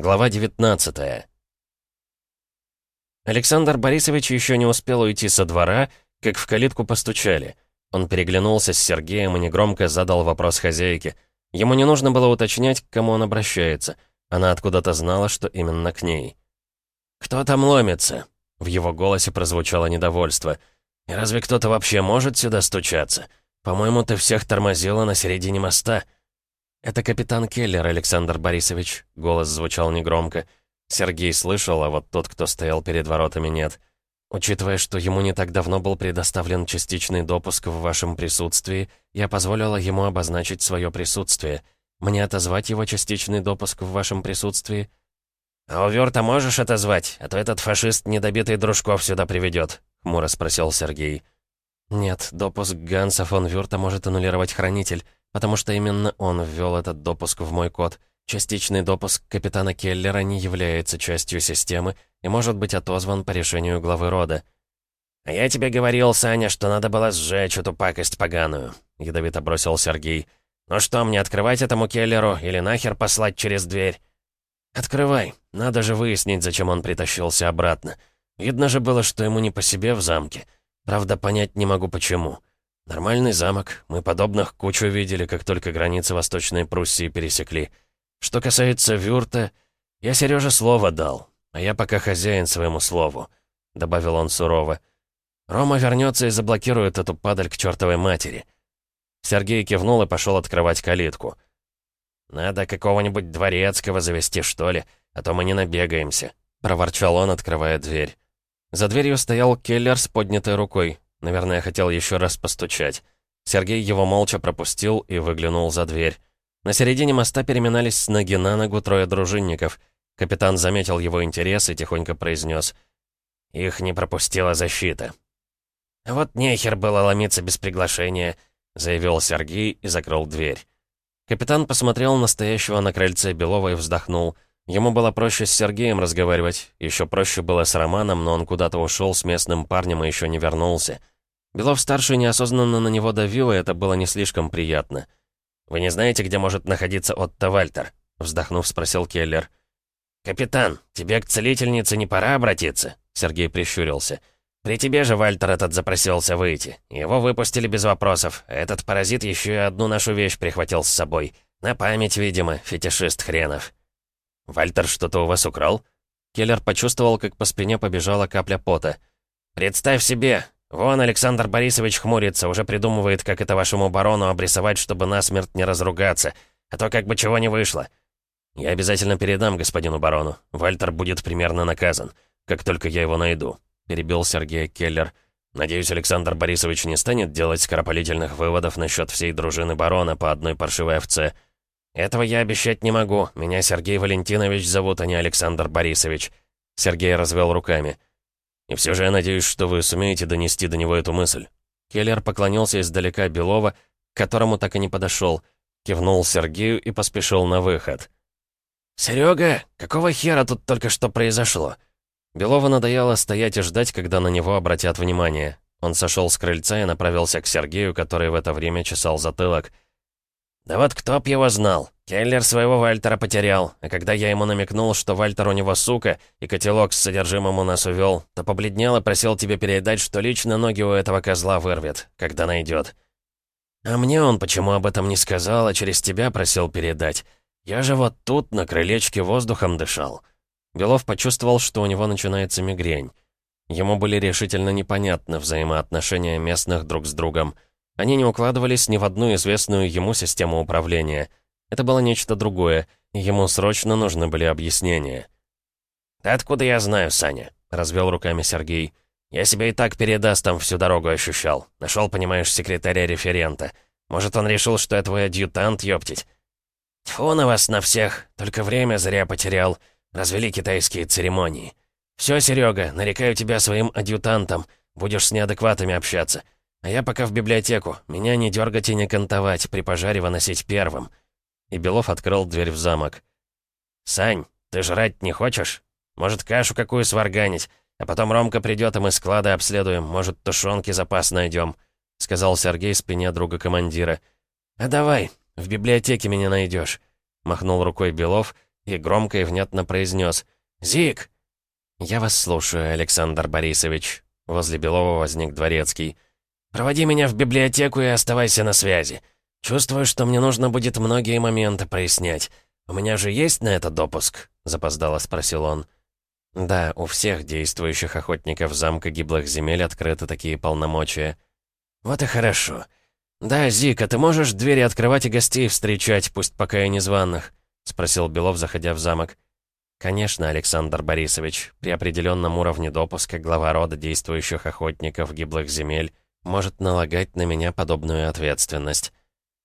Глава 19 Александр Борисович еще не успел уйти со двора, как в калитку постучали. Он переглянулся с Сергеем и негромко задал вопрос хозяйке. Ему не нужно было уточнять, к кому он обращается. Она откуда-то знала, что именно к ней. «Кто там ломится?» В его голосе прозвучало недовольство. «И разве кто-то вообще может сюда стучаться? По-моему, ты всех тормозила на середине моста». «Это капитан Келлер, Александр Борисович», — голос звучал негромко. Сергей слышал, а вот тот, кто стоял перед воротами, нет. «Учитывая, что ему не так давно был предоставлен частичный допуск в вашем присутствии, я позволила ему обозначить свое присутствие. Мне отозвать его частичный допуск в вашем присутствии?» «А у Вёрта можешь отозвать? А то этот фашист недобитый дружков сюда приведет», — хмуро спросил Сергей. «Нет, допуск Ганса фон Вюрта может аннулировать хранитель потому что именно он ввел этот допуск в мой код. Частичный допуск капитана Келлера не является частью системы и может быть отозван по решению главы рода. «А я тебе говорил, Саня, что надо было сжечь эту пакость поганую», — ядовито бросил Сергей. «Ну что, мне открывать этому Келлеру или нахер послать через дверь?» «Открывай. Надо же выяснить, зачем он притащился обратно. Видно же было, что ему не по себе в замке. Правда, понять не могу, почему. Нормальный замок. Мы подобных кучу видели, как только границы Восточной Пруссии пересекли. Что касается Вюрта, я Сереже слово дал, а я пока хозяин своему слову», — добавил он сурово. «Рома вернется и заблокирует эту падаль к чертовой матери». Сергей кивнул и пошел открывать калитку. «Надо какого-нибудь дворецкого завести, что ли, а то мы не набегаемся», — проворчал он, открывая дверь. За дверью стоял Келлер с поднятой рукой. Наверное, хотел еще раз постучать. Сергей его молча пропустил и выглянул за дверь. На середине моста переминались с ноги на ногу трое дружинников. Капитан заметил его интерес и тихонько произнес. «Их не пропустила защита». «Вот нехер было ломиться без приглашения», — заявил Сергей и закрыл дверь. Капитан посмотрел на стоящего на крыльце Белова и вздохнул — Ему было проще с Сергеем разговаривать, еще проще было с Романом, но он куда-то ушел с местным парнем и еще не вернулся. Белов-старший неосознанно на него давил, и это было не слишком приятно. «Вы не знаете, где может находиться Отто Вальтер?» — вздохнув, спросил Келлер. «Капитан, тебе к целительнице не пора обратиться?» — Сергей прищурился. «При тебе же Вальтер этот запросился выйти. Его выпустили без вопросов, этот паразит еще и одну нашу вещь прихватил с собой. На память, видимо, фетишист хренов». «Вальтер что-то у вас украл?» Келлер почувствовал, как по спине побежала капля пота. «Представь себе! Вон Александр Борисович хмурится, уже придумывает, как это вашему барону обрисовать, чтобы насмерть не разругаться. А то как бы чего не вышло. Я обязательно передам господину барону. Вальтер будет примерно наказан, как только я его найду», — перебил Сергей Келлер. «Надеюсь, Александр Борисович не станет делать скоропалительных выводов насчет всей дружины барона по одной паршивой овце». «Этого я обещать не могу. Меня Сергей Валентинович зовут, а не Александр Борисович». Сергей развел руками. «И все же я надеюсь, что вы сумеете донести до него эту мысль». Келлер поклонился издалека Белова, к которому так и не подошел, кивнул Сергею и поспешил на выход. «Серега, какого хера тут только что произошло?» Белова надоело стоять и ждать, когда на него обратят внимание. Он сошел с крыльца и направился к Сергею, который в это время чесал затылок. «Да вот кто б его знал? Келлер своего Вальтера потерял, а когда я ему намекнул, что Вальтер у него сука, и котелок с содержимым у нас увел, то побледнел и просил тебе передать, что лично ноги у этого козла вырвет, когда найдет. А мне он почему об этом не сказал, а через тебя просил передать? Я же вот тут, на крылечке, воздухом дышал». Белов почувствовал, что у него начинается мигрень. Ему были решительно непонятны взаимоотношения местных друг с другом – они не укладывались ни в одну известную ему систему управления. Это было нечто другое, и ему срочно нужны были объяснения. «Да откуда я знаю, Саня?» — развел руками Сергей. «Я себя и так передаст там всю дорогу ощущал. Нашел, понимаешь, секретаря-референта. Может, он решил, что я твой адъютант, ёптить?» «Тьфу на вас, на всех! Только время зря потерял. Развели китайские церемонии. Все, Серега, нарекаю тебя своим адъютантом. Будешь с неадекватами общаться. А я пока в библиотеку. Меня не дергать и не кантовать, при пожаре выносить первым». И Белов открыл дверь в замок. «Сань, ты жрать не хочешь? Может, кашу какую сварганить? А потом Ромка придет, и мы склады обследуем. Может, тушенки запас найдем», — сказал Сергей спине друга командира. «А давай, в библиотеке меня найдешь», — махнул рукой Белов и громко и внятно произнес «Зик!» «Я вас слушаю, Александр Борисович». Возле Белова возник дворецкий. «Проводи меня в библиотеку и оставайся на связи. Чувствую, что мне нужно будет многие моменты прояснять. У меня же есть на это допуск?» Запоздало спросил он. «Да, у всех действующих охотников замка гиблых земель открыты такие полномочия». «Вот и хорошо. Да, Зика, ты можешь двери открывать и гостей встречать, пусть пока и незваных?» Спросил Белов, заходя в замок. «Конечно, Александр Борисович, при определенном уровне допуска глава рода действующих охотников гиблых земель может налагать на меня подобную ответственность».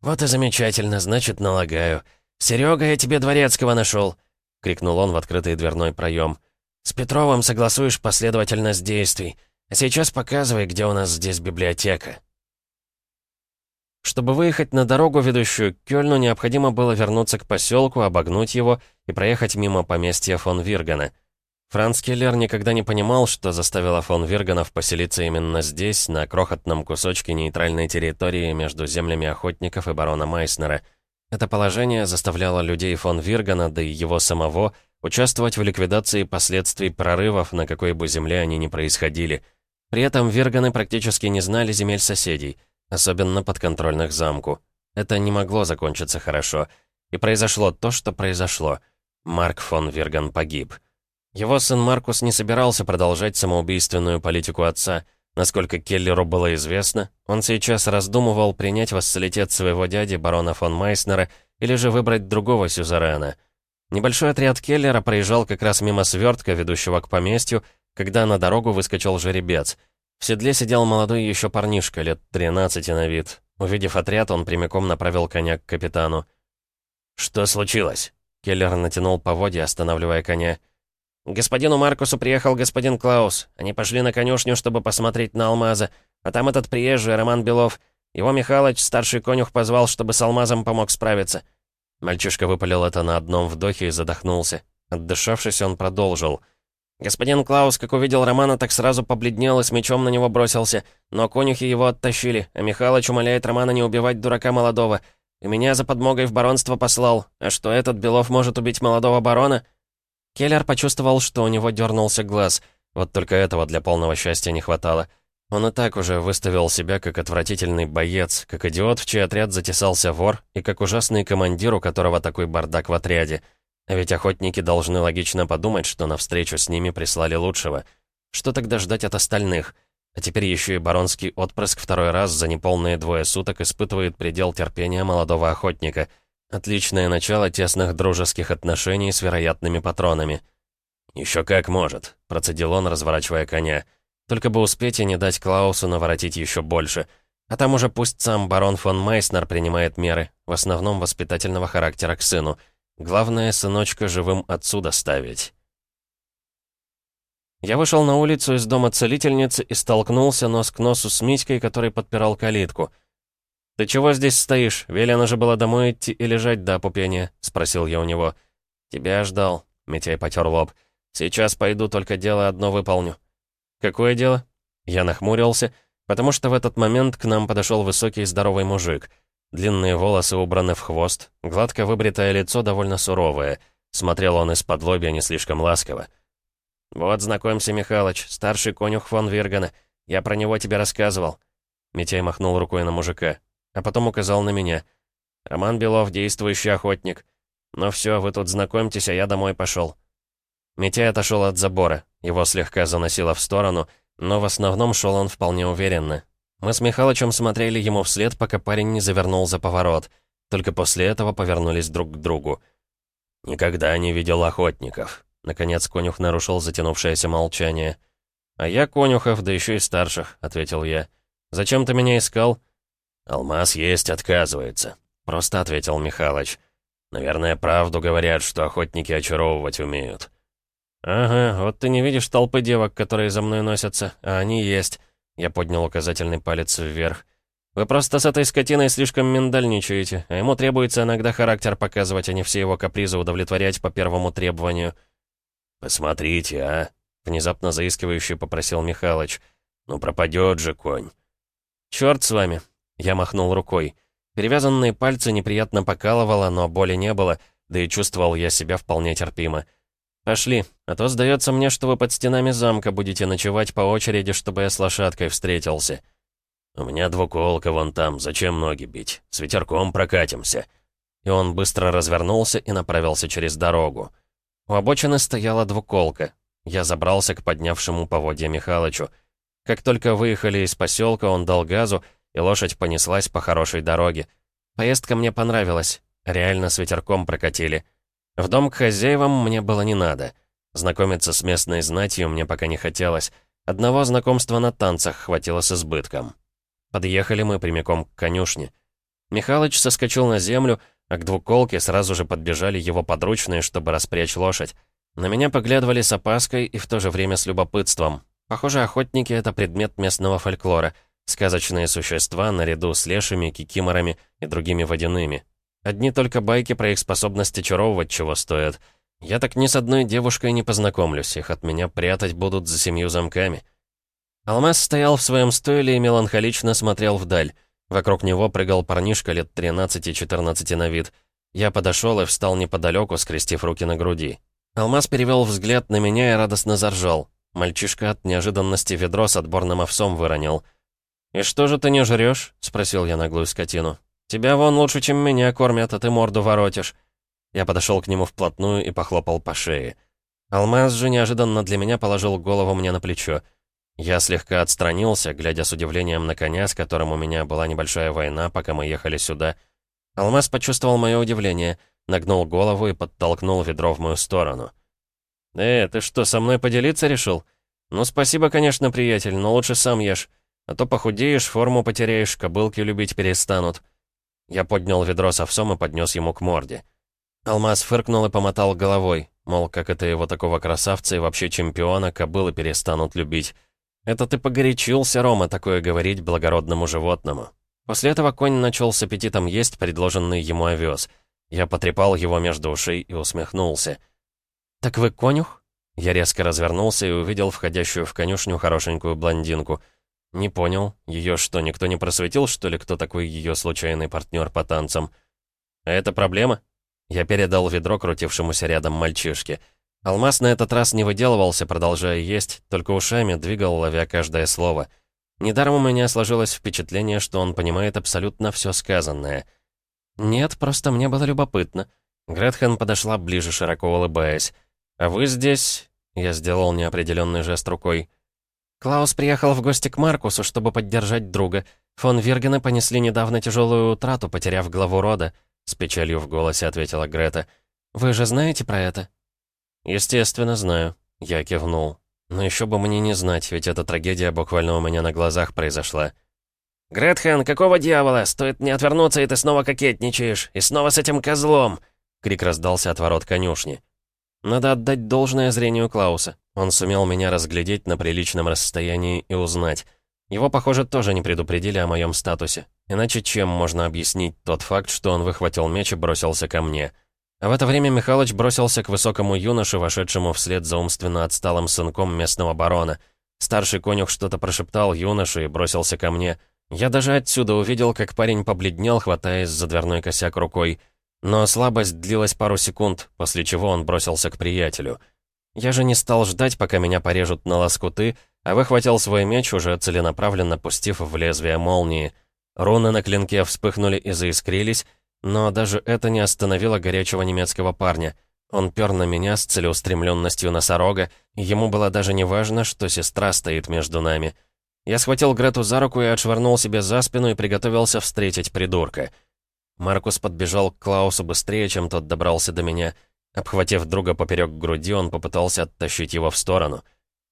«Вот и замечательно, значит, налагаю. Серега, я тебе дворецкого нашел!» — крикнул он в открытый дверной проем. «С Петровым согласуешь последовательность действий. А сейчас показывай, где у нас здесь библиотека». Чтобы выехать на дорогу, ведущую к Кёльну, необходимо было вернуться к поселку, обогнуть его и проехать мимо поместья фон Виргана. Франц Келлер никогда не понимал, что заставило фон Вирганов поселиться именно здесь, на крохотном кусочке нейтральной территории между землями охотников и барона Майснера. Это положение заставляло людей фон Виргана, да и его самого, участвовать в ликвидации последствий прорывов, на какой бы земле они ни происходили. При этом Вирганы практически не знали земель соседей — особенно подконтрольных замку. Это не могло закончиться хорошо. И произошло то, что произошло. Марк фон Верган погиб. Его сын Маркус не собирался продолжать самоубийственную политику отца. Насколько Келлеру было известно, он сейчас раздумывал принять вассалитет своего дяди, барона фон Майснера, или же выбрать другого сюзерена. Небольшой отряд Келлера проезжал как раз мимо свертка, ведущего к поместью, когда на дорогу выскочил жеребец — в седле сидел молодой еще парнишка, лет 13 на вид. Увидев отряд, он прямиком направил коня к капитану. «Что случилось?» Келлер натянул поводья, останавливая коня. Господину Маркусу приехал господин Клаус. Они пошли на конюшню, чтобы посмотреть на алмазы. А там этот приезжий, Роман Белов. Его Михалыч, старший конюх, позвал, чтобы с алмазом помог справиться». Мальчишка выпалил это на одном вдохе и задохнулся. Отдышавшись, он продолжил. Господин Клаус, как увидел Романа, так сразу побледнел и с мечом на него бросился. Но конюхи его оттащили, а Михалыч умоляет Романа не убивать дурака молодого. И меня за подмогой в баронство послал. А что этот Белов может убить молодого барона? Келлер почувствовал, что у него дернулся глаз. Вот только этого для полного счастья не хватало. Он и так уже выставил себя как отвратительный боец, как идиот, в чей отряд затесался вор, и как ужасный командир, у которого такой бардак в отряде — а ведь охотники должны логично подумать, что навстречу с ними прислали лучшего. Что тогда ждать от остальных? А теперь еще и баронский отпрыск второй раз за неполные двое суток испытывает предел терпения молодого охотника. Отличное начало тесных дружеских отношений с вероятными патронами. «Еще как может», — процедил он, разворачивая коня. «Только бы успеть и не дать Клаусу наворотить еще больше. А там уже пусть сам барон фон Майснер принимает меры, в основном воспитательного характера к сыну». Главное, сыночка живым отсюда ставить. Я вышел на улицу из дома целительницы и столкнулся нос к носу с Митькой, который подпирал калитку. «Ты чего здесь стоишь? Велено же было домой идти и лежать до опупения», — спросил я у него. «Тебя ждал», — Митяй потер лоб. «Сейчас пойду, только дело одно выполню». «Какое дело?» Я нахмурился, потому что в этот момент к нам подошел высокий здоровый мужик — Длинные волосы убраны в хвост, гладко выбритое лицо довольно суровое. Смотрел он из-под лобья не слишком ласково. «Вот, знакомься, Михалыч, старший конюх фон Вергана. Я про него тебе рассказывал». Митяй махнул рукой на мужика, а потом указал на меня. «Роман Белов, действующий охотник. Ну все, вы тут знакомьтесь, а я домой пошел». Митяй отошел от забора. Его слегка заносило в сторону, но в основном шел он вполне уверенно, мы с Михалычем смотрели ему вслед, пока парень не завернул за поворот. Только после этого повернулись друг к другу. «Никогда не видел охотников». Наконец конюх нарушил затянувшееся молчание. «А я конюхов, да еще и старших», — ответил я. «Зачем ты меня искал?» «Алмаз есть, отказывается», — просто ответил Михалыч. «Наверное, правду говорят, что охотники очаровывать умеют». «Ага, вот ты не видишь толпы девок, которые за мной носятся, а они есть. Я поднял указательный палец вверх. «Вы просто с этой скотиной слишком миндальничаете, а ему требуется иногда характер показывать, а не все его капризы удовлетворять по первому требованию». «Посмотрите, а!» — внезапно заискивающе попросил Михалыч. «Ну пропадет же конь!» «Черт с вами!» — я махнул рукой. Перевязанные пальцы неприятно покалывало, но боли не было, да и чувствовал я себя вполне терпимо. «Пошли, а то сдается мне, что вы под стенами замка будете ночевать по очереди, чтобы я с лошадкой встретился». «У меня двуколка вон там, зачем ноги бить? С ветерком прокатимся». И он быстро развернулся и направился через дорогу. У обочины стояла двуколка. Я забрался к поднявшему поводья Михалычу. Как только выехали из поселка, он дал газу, и лошадь понеслась по хорошей дороге. Поездка мне понравилась. Реально с ветерком прокатили. В дом к хозяевам мне было не надо. Знакомиться с местной знатью мне пока не хотелось. Одного знакомства на танцах хватило с избытком. Подъехали мы прямиком к конюшне. Михалыч соскочил на землю, а к двуколке сразу же подбежали его подручные, чтобы распрячь лошадь. На меня поглядывали с опаской и в то же время с любопытством. Похоже, охотники — это предмет местного фольклора. Сказочные существа наряду с лешими, кикиморами и другими водяными. Одни только байки про их способности чаровывать чего стоят. Я так ни с одной девушкой не познакомлюсь, их от меня прятать будут за семью замками. Алмаз стоял в своем стойле и меланхолично смотрел вдаль. Вокруг него прыгал парнишка лет 13-14 на вид. Я подошел и встал неподалеку, скрестив руки на груди. Алмаз перевел взгляд на меня и радостно заржал. Мальчишка от неожиданности ведро с отборным овсом выронил. «И что же ты не жрешь? спросил я наглую скотину. «Тебя вон лучше, чем меня кормят, а ты морду воротишь». Я подошел к нему вплотную и похлопал по шее. Алмаз же неожиданно для меня положил голову мне на плечо. Я слегка отстранился, глядя с удивлением на коня, с которым у меня была небольшая война, пока мы ехали сюда. Алмаз почувствовал мое удивление, нагнул голову и подтолкнул ведро в мою сторону. «Э, ты что, со мной поделиться решил? Ну, спасибо, конечно, приятель, но лучше сам ешь. А то похудеешь, форму потеряешь, кобылки любить перестанут». Я поднял ведро с овсом и поднес ему к морде. Алмаз фыркнул и помотал головой, мол, как это его такого красавца и вообще чемпиона кобылы перестанут любить. «Это ты погорячился, Рома, такое говорить благородному животному». После этого конь начал с аппетитом есть предложенный ему овес. Я потрепал его между ушей и усмехнулся. «Так вы конюх?» Я резко развернулся и увидел входящую в конюшню хорошенькую блондинку. Не понял, ее что, никто не просветил, что ли, кто такой ее случайный партнер по танцам? А это проблема? Я передал ведро крутившемуся рядом мальчишке. Алмаз на этот раз не выделывался, продолжая есть, только ушами двигал, ловя каждое слово. Недаром у меня сложилось впечатление, что он понимает абсолютно все сказанное. «Нет, просто мне было любопытно». Гретхен подошла ближе, широко улыбаясь. «А вы здесь...» Я сделал неопределенный жест рукой. «Клаус приехал в гости к Маркусу, чтобы поддержать друга. Фон Виргены понесли недавно тяжелую утрату, потеряв главу рода», — с печалью в голосе ответила Грета. «Вы же знаете про это?» «Естественно, знаю», — я кивнул. «Но еще бы мне не знать, ведь эта трагедия буквально у меня на глазах произошла». «Гретхен, какого дьявола? Стоит не отвернуться, и ты снова кокетничаешь. И снова с этим козлом!» Крик раздался от ворот конюшни. Надо отдать должное зрению Клауса. Он сумел меня разглядеть на приличном расстоянии и узнать. Его, похоже, тоже не предупредили о моем статусе. Иначе чем можно объяснить тот факт, что он выхватил меч и бросился ко мне?» А в это время Михалыч бросился к высокому юноше, вошедшему вслед за умственно отсталым сынком местного барона. Старший конюх что-то прошептал юноше и бросился ко мне. Я даже отсюда увидел, как парень побледнел, хватаясь за дверной косяк рукой. Но слабость длилась пару секунд, после чего он бросился к приятелю. Я же не стал ждать, пока меня порежут на лоскуты, а выхватил свой меч, уже целенаправленно пустив в лезвие молнии. Руны на клинке вспыхнули и заискрились, но даже это не остановило горячего немецкого парня. Он пер на меня с целеустремленностью носорога, и ему было даже не важно, что сестра стоит между нами. Я схватил Грету за руку и отшвырнул себе за спину и приготовился встретить придурка. Маркус подбежал к Клаусу быстрее, чем тот добрался до меня. Обхватив друга поперек груди, он попытался оттащить его в сторону.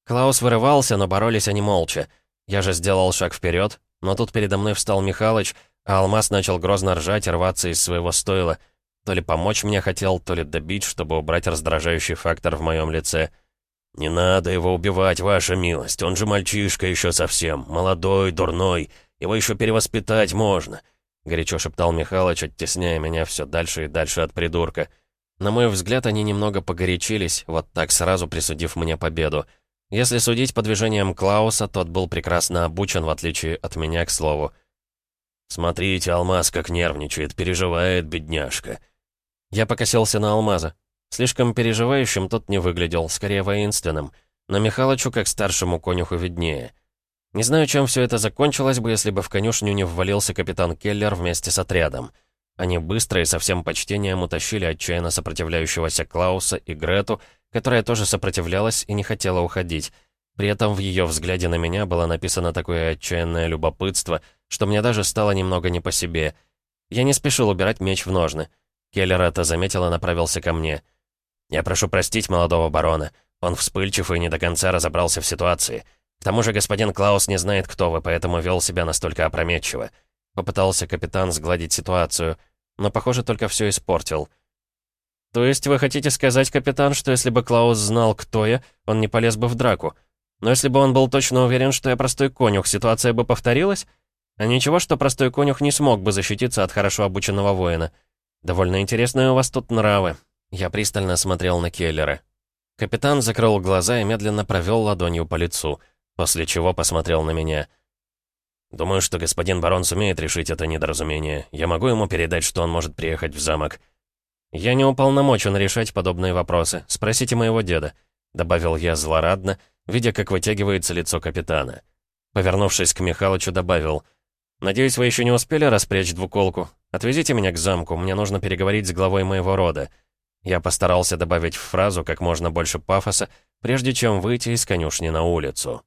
Клаус вырывался, но боролись они молча. Я же сделал шаг вперед, но тут передо мной встал Михалыч, а Алмаз начал грозно ржать рваться из своего стойла. То ли помочь мне хотел, то ли добить, чтобы убрать раздражающий фактор в моем лице. «Не надо его убивать, ваша милость. Он же мальчишка еще совсем. Молодой, дурной. Его еще перевоспитать можно», — горячо шептал Михалыч, оттесняя меня все дальше и дальше от придурка. На мой взгляд, они немного погорячились, вот так сразу присудив мне победу. Если судить по движениям Клауса, тот был прекрасно обучен, в отличие от меня, к слову. «Смотрите, Алмаз как нервничает, переживает, бедняжка». Я покосился на алмаза. Слишком переживающим тот не выглядел, скорее воинственным. Но Михалычу, как старшему конюху, виднее. Не знаю, чем все это закончилось бы, если бы в конюшню не ввалился капитан Келлер вместе с отрядом. Они быстро и со всем почтением утащили отчаянно сопротивляющегося Клауса и Грету, которая тоже сопротивлялась и не хотела уходить. При этом в ее взгляде на меня было написано такое отчаянное любопытство, что мне даже стало немного не по себе. Я не спешил убирать меч в ножны. Келлер это заметил и направился ко мне. «Я прошу простить молодого барона. Он вспыльчив и не до конца разобрался в ситуации. К тому же господин Клаус не знает, кто вы, поэтому вел себя настолько опрометчиво. Попытался капитан сгладить ситуацию, но, похоже, только все испортил. «То есть вы хотите сказать, капитан, что если бы Клаус знал, кто я, он не полез бы в драку? Но если бы он был точно уверен, что я простой конюх, ситуация бы повторилась? А ничего, что простой конюх не смог бы защититься от хорошо обученного воина. Довольно интересные у вас тут нравы». Я пристально смотрел на Келлера. Капитан закрыл глаза и медленно провел ладонью по лицу — после чего посмотрел на меня. «Думаю, что господин барон сумеет решить это недоразумение. Я могу ему передать, что он может приехать в замок». «Я не уполномочен решать подобные вопросы. Спросите моего деда», — добавил я злорадно, видя, как вытягивается лицо капитана. Повернувшись к Михалычу, добавил, «Надеюсь, вы еще не успели распрячь двуколку? Отвезите меня к замку, мне нужно переговорить с главой моего рода». Я постарался добавить в фразу как можно больше пафоса, прежде чем выйти из конюшни на улицу.